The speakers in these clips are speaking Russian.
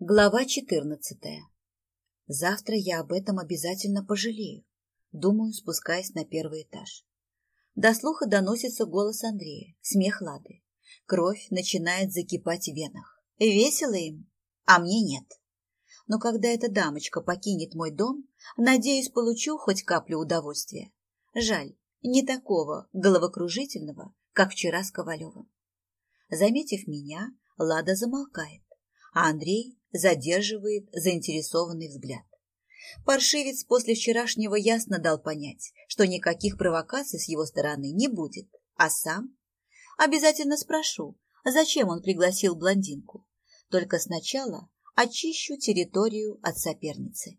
Глава четырнадцатая. Завтра я об этом обязательно пожалею, думаю, спускаясь на первый этаж. До слуха доносится голос Андрея, смех Лады. Кровь начинает закипать в венах. Весело им, а мне нет. Но когда эта дамочка покинет мой дом, надеюсь, получу хоть каплю удовольствия. Жаль, не такого головокружительного, как вчера с Ковалевым. Заметив меня, Лада замолкает, а Андрей задерживает заинтересованный взгляд. Паршивец после вчерашнего ясно дал понять, что никаких провокаций с его стороны не будет, а сам обязательно спрошу, зачем он пригласил блондинку. Только сначала очищу территорию от соперницы.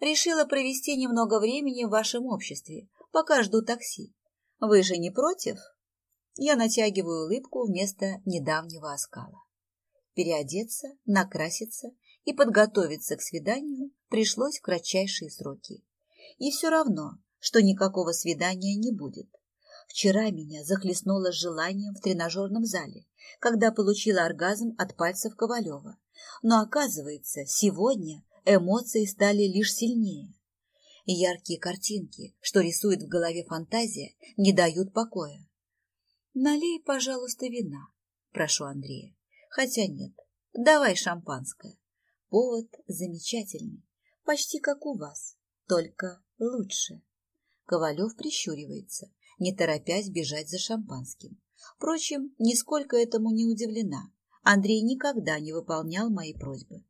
Решила провести немного времени в вашем обществе, пока жду такси. Вы же не против? Я натягиваю улыбку вместо недавнего оскала. Переодеться, накраситься и подготовиться к свиданию пришлось в кратчайшие сроки. И все равно, что никакого свидания не будет. Вчера меня захлестнуло желанием в тренажерном зале, когда получила оргазм от пальцев Ковалева. Но оказывается, сегодня эмоции стали лишь сильнее. Яркие картинки, что рисует в голове фантазия, не дают покоя. «Налей, пожалуйста, вина», — прошу Андрея. «Хотя нет, давай шампанское. Повод замечательный, почти как у вас, только лучше». Ковалев прищуривается, не торопясь бежать за шампанским. Впрочем, нисколько этому не удивлена. Андрей никогда не выполнял мои просьбы.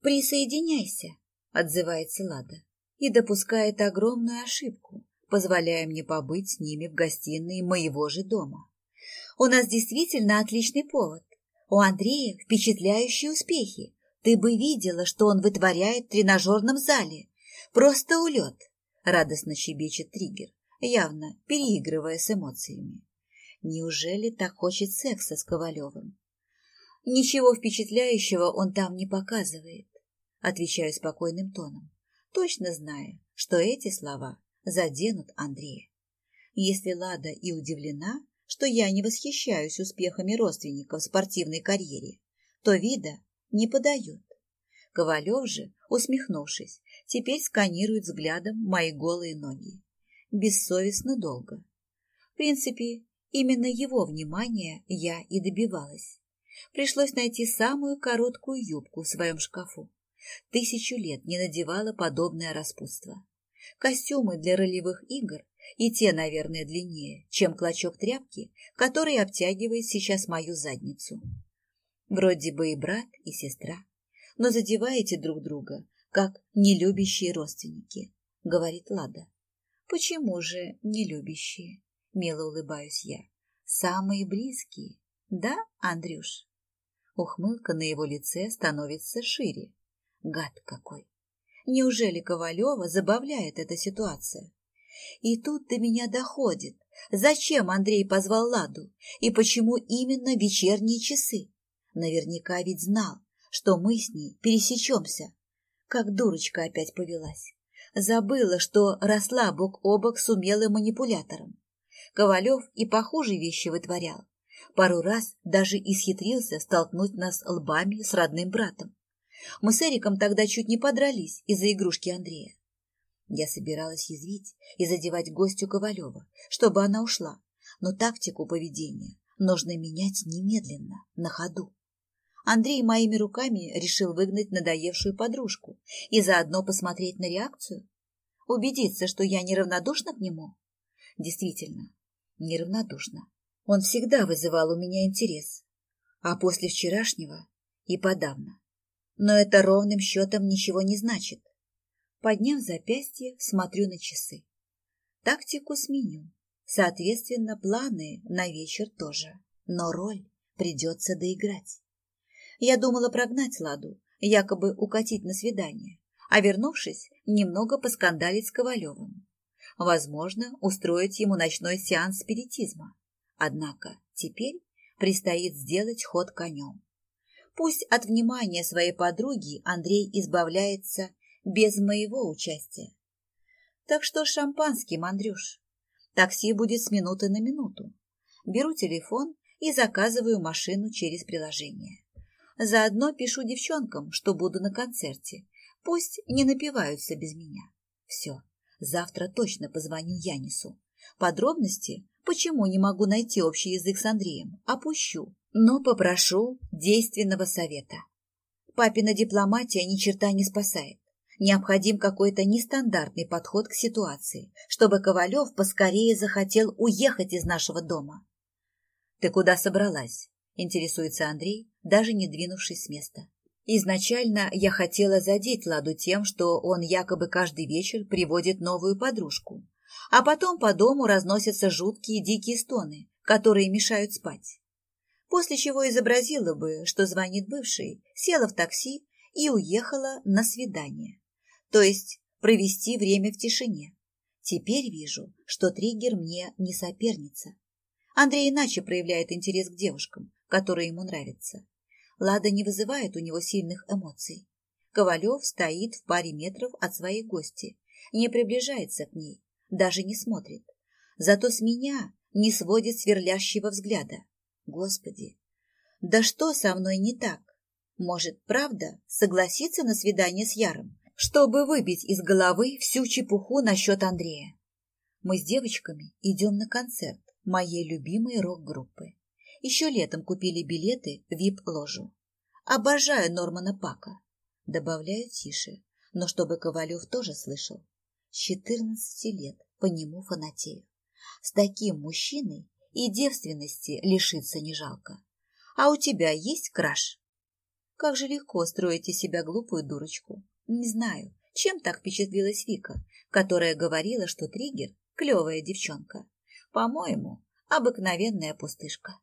«Присоединяйся», — отзывается Лада, и допускает огромную ошибку, позволяя мне побыть с ними в гостиной моего же дома. У нас действительно отличный повод. У Андрея впечатляющие успехи. Ты бы видела, что он вытворяет в тренажерном зале. Просто улет, — радостно щебечет триггер, явно переигрывая с эмоциями. Неужели так хочет секса с Ковалевым? Ничего впечатляющего он там не показывает, отвечаю спокойным тоном, точно зная, что эти слова заденут Андрея. Если Лада и удивлена, что я не восхищаюсь успехами родственников в спортивной карьере, то вида не подает. Ковалев же, усмехнувшись, теперь сканирует взглядом мои голые ноги. Бессовестно долго. В принципе, именно его внимания я и добивалась. Пришлось найти самую короткую юбку в своем шкафу. Тысячу лет не надевала подобное распутство. Костюмы для ролевых игр и те, наверное, длиннее, чем клочок тряпки, который обтягивает сейчас мою задницу. Вроде бы и брат, и сестра, но задеваете друг друга, как нелюбящие родственники, говорит Лада. Почему же нелюбящие? Мило улыбаюсь я. Самые близкие, да, Андрюш? Ухмылка на его лице становится шире. Гад какой! Неужели Ковалева забавляет эта ситуация? И тут до меня доходит, зачем Андрей позвал Ладу и почему именно вечерние часы. Наверняка ведь знал, что мы с ней пересечемся. Как дурочка опять повелась. Забыла, что росла бок о бок с умелым манипулятором. Ковалев и похуже вещи вытворял. Пару раз даже исхитрился столкнуть нас лбами с родным братом. Мы с Эриком тогда чуть не подрались из-за игрушки Андрея. Я собиралась язвить и задевать гостю Ковалева, чтобы она ушла, но тактику поведения нужно менять немедленно, на ходу. Андрей моими руками решил выгнать надоевшую подружку и заодно посмотреть на реакцию, убедиться, что я неравнодушна к нему. Действительно, неравнодушна. Он всегда вызывал у меня интерес, а после вчерашнего и подавно. Но это ровным счетом ничего не значит. Подняв запястье, смотрю на часы. Тактику сменю. Соответственно, планы на вечер тоже. Но роль придется доиграть. Я думала прогнать Ладу, якобы укатить на свидание, а вернувшись, немного поскандалить с Ковалевым. Возможно, устроить ему ночной сеанс спиритизма. Однако теперь предстоит сделать ход конем. Пусть от внимания своей подруги Андрей избавляется без моего участия. Так что шампанским, Андрюш. Такси будет с минуты на минуту. Беру телефон и заказываю машину через приложение. Заодно пишу девчонкам, что буду на концерте. Пусть не напиваются без меня. Все, завтра точно позвоню Янису. Подробности, почему не могу найти общий язык с Андреем, опущу, но попрошу действенного совета. Папина дипломатия ни черта не спасает. Необходим какой-то нестандартный подход к ситуации, чтобы Ковалев поскорее захотел уехать из нашего дома. «Ты куда собралась?» – интересуется Андрей, даже не двинувшись с места. Изначально я хотела задеть Ладу тем, что он якобы каждый вечер приводит новую подружку, а потом по дому разносятся жуткие дикие стоны, которые мешают спать. После чего изобразила бы, что звонит бывший, села в такси и уехала на свидание то есть провести время в тишине. Теперь вижу, что триггер мне не соперница. Андрей иначе проявляет интерес к девушкам, которые ему нравятся. Лада не вызывает у него сильных эмоций. Ковалев стоит в паре метров от своей гости, не приближается к ней, даже не смотрит. Зато с меня не сводит сверлящего взгляда. Господи, да что со мной не так? Может, правда, согласиться на свидание с Яром? Чтобы выбить из головы всю чепуху насчет Андрея. Мы с девочками идем на концерт моей любимой рок-группы. Еще летом купили билеты в вип-ложу. Обожаю Нормана Пака. Добавляю тише, но чтобы Ковалев тоже слышал. С четырнадцати лет по нему фанатею. С таким мужчиной и девственности лишиться не жалко. А у тебя есть краш? Как же легко строить из себя глупую дурочку. Не знаю, чем так впечатлилась Вика, которая говорила, что Триггер – клевая девчонка. По-моему, обыкновенная пустышка.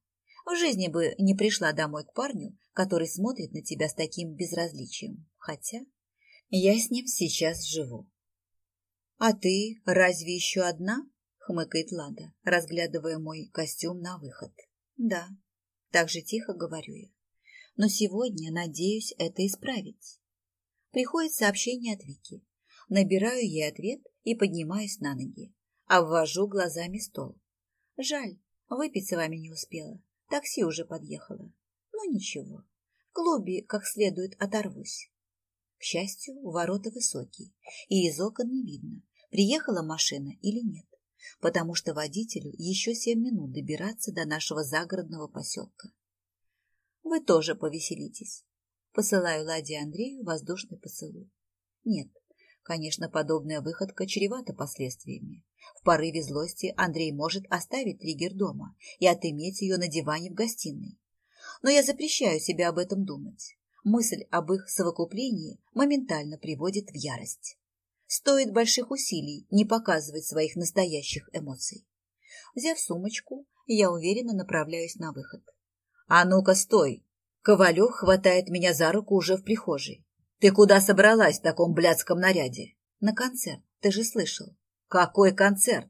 В жизни бы не пришла домой к парню, который смотрит на тебя с таким безразличием. Хотя я с ним сейчас живу. — А ты разве еще одна? — хмыкает Лада, разглядывая мой костюм на выход. — Да, так же тихо говорю я. Но сегодня надеюсь это исправить. Приходит сообщение от Вики. Набираю ей ответ и поднимаюсь на ноги. Обвожу глазами стол. Жаль, выпить с вами не успела. Такси уже подъехало. Ну ничего, в клубе как следует оторвусь. К счастью, ворота высокие, и из окон не видно, приехала машина или нет, потому что водителю еще семь минут добираться до нашего загородного поселка. Вы тоже повеселитесь. Посылаю Ладе Андрею воздушный поцелуй. Нет, конечно, подобная выходка чревата последствиями. В порыве злости Андрей может оставить триггер дома и отыметь ее на диване в гостиной. Но я запрещаю себе об этом думать. Мысль об их совокуплении моментально приводит в ярость. Стоит больших усилий не показывать своих настоящих эмоций. Взяв сумочку, я уверенно направляюсь на выход. «А ну-ка, стой!» Ковалев хватает меня за руку уже в прихожей. «Ты куда собралась в таком блядском наряде?» «На концерт, ты же слышал». «Какой концерт?»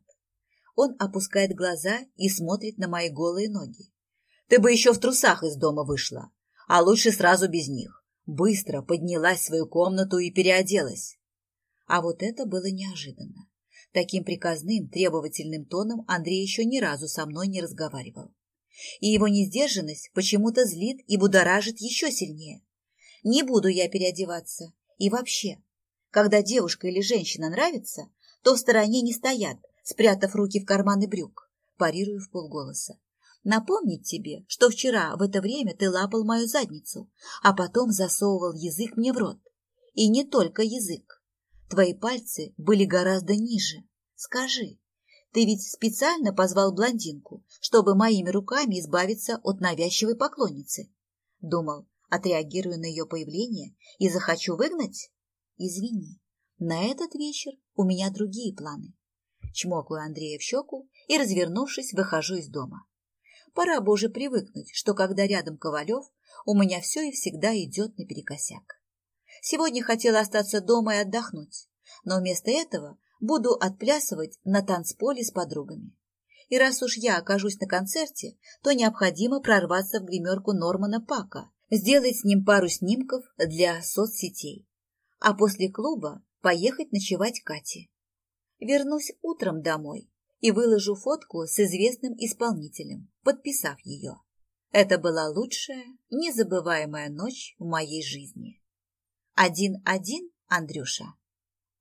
Он опускает глаза и смотрит на мои голые ноги. «Ты бы еще в трусах из дома вышла, а лучше сразу без них. Быстро поднялась в свою комнату и переоделась». А вот это было неожиданно. Таким приказным, требовательным тоном Андрей еще ни разу со мной не разговаривал и его несдержанность почему-то злит и будоражит еще сильнее. Не буду я переодеваться. И вообще, когда девушка или женщина нравится, то в стороне не стоят, спрятав руки в карманы брюк, парирую в полголоса. Напомнить тебе, что вчера в это время ты лапал мою задницу, а потом засовывал язык мне в рот. И не только язык. Твои пальцы были гораздо ниже. Скажи, ты ведь специально позвал блондинку, чтобы моими руками избавиться от навязчивой поклонницы. Думал, отреагирую на ее появление и захочу выгнать? Извини, на этот вечер у меня другие планы. Чмокаю Андрея в щеку и, развернувшись, выхожу из дома. Пора бы уже привыкнуть, что когда рядом Ковалев, у меня все и всегда идет наперекосяк. Сегодня хотела остаться дома и отдохнуть, но вместо этого буду отплясывать на танцполе с подругами. И раз уж я окажусь на концерте, то необходимо прорваться в гримерку Нормана Пака, сделать с ним пару снимков для соцсетей, а после клуба поехать ночевать Кате. Вернусь утром домой и выложу фотку с известным исполнителем, подписав ее. Это была лучшая, незабываемая ночь в моей жизни. Один-один, Андрюша.